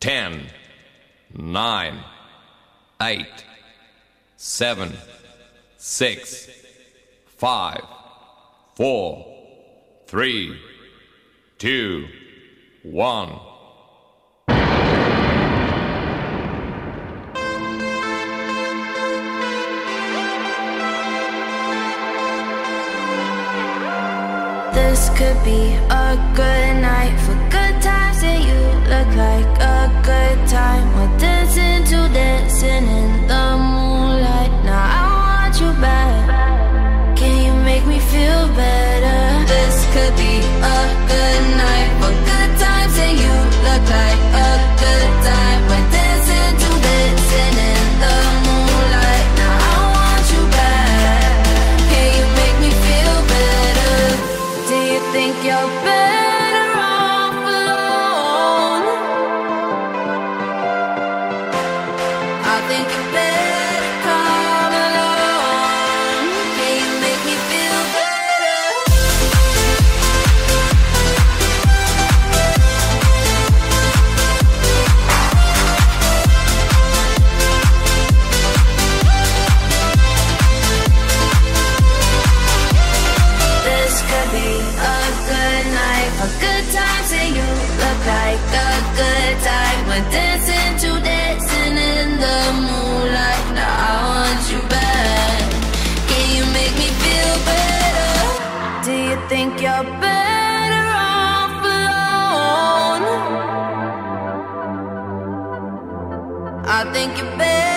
10, 9, 8, 7, 6, 5, 4, 3, 2, 1. This could be a good night for good look like a good time. We're dancing to dancing in the moonlight. Now I want you back. Can you make me feel better? This could be think you're better off alone. I think you're better.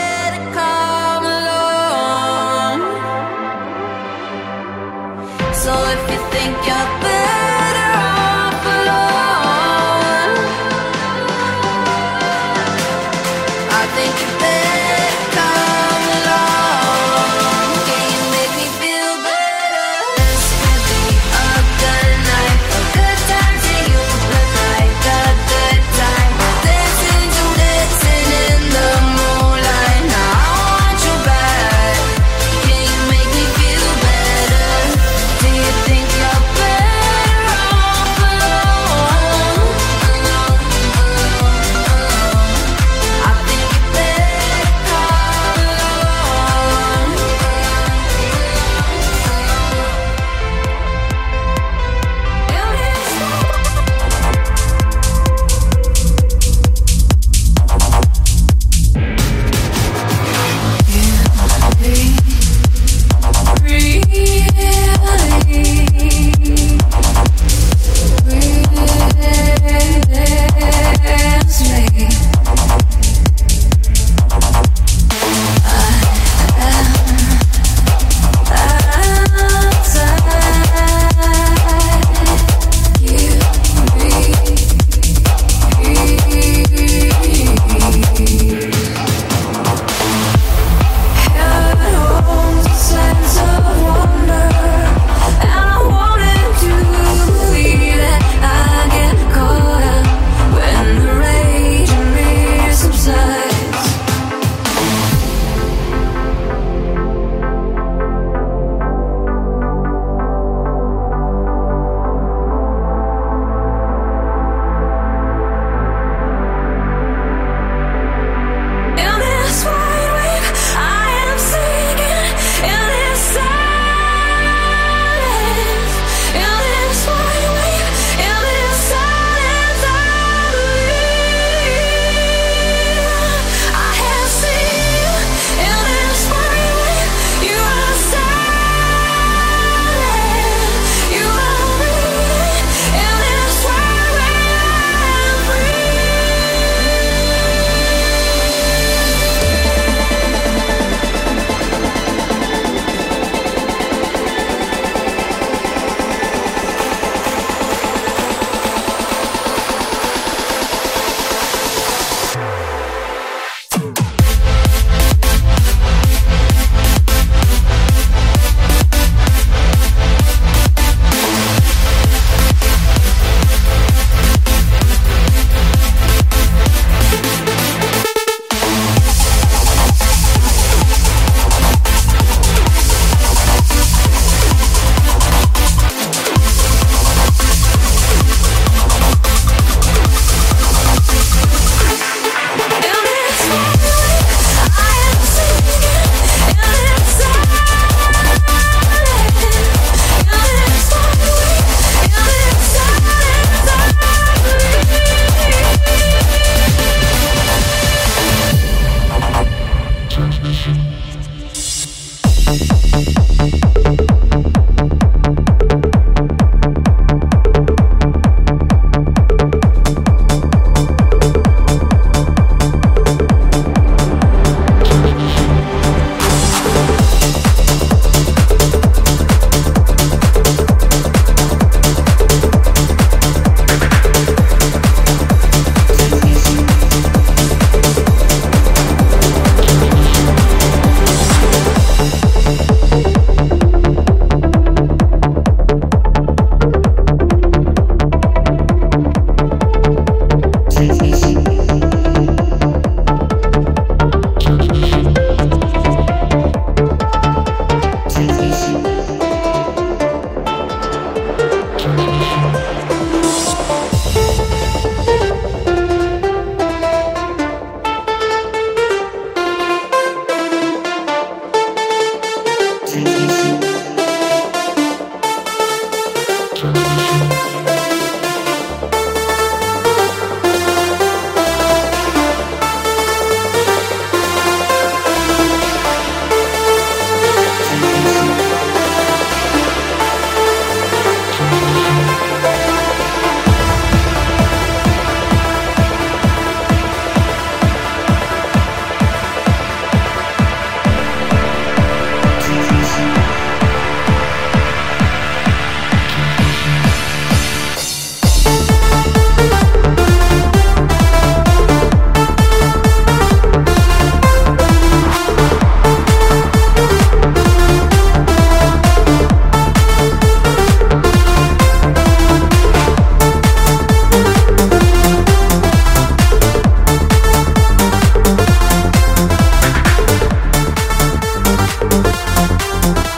you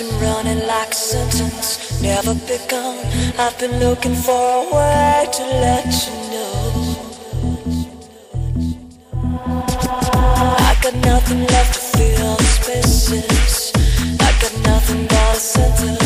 been running like a sentence, never begun. I've been looking for a way to let you know. I got nothing left to fill the spaces. I got nothing but a sentence.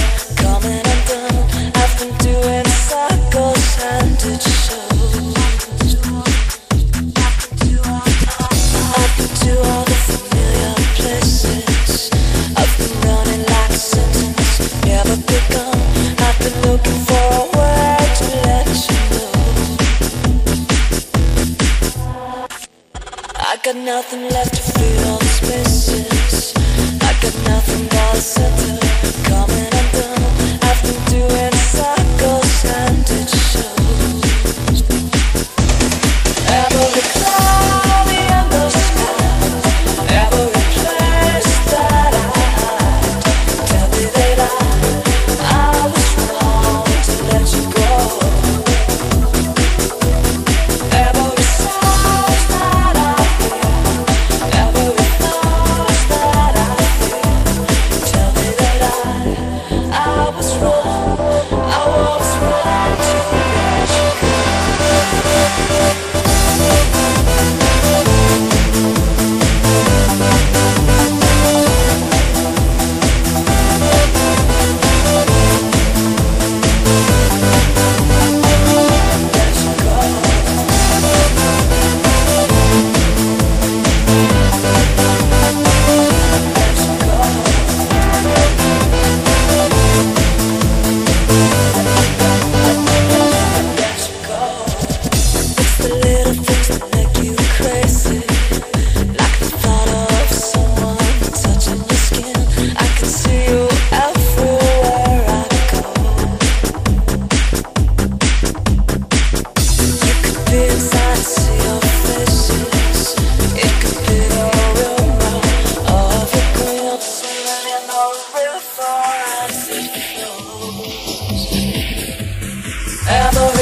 I got nothing left to feel all these misses. I got nothing but a center coming undone. I've been doing cycles and it shows. ever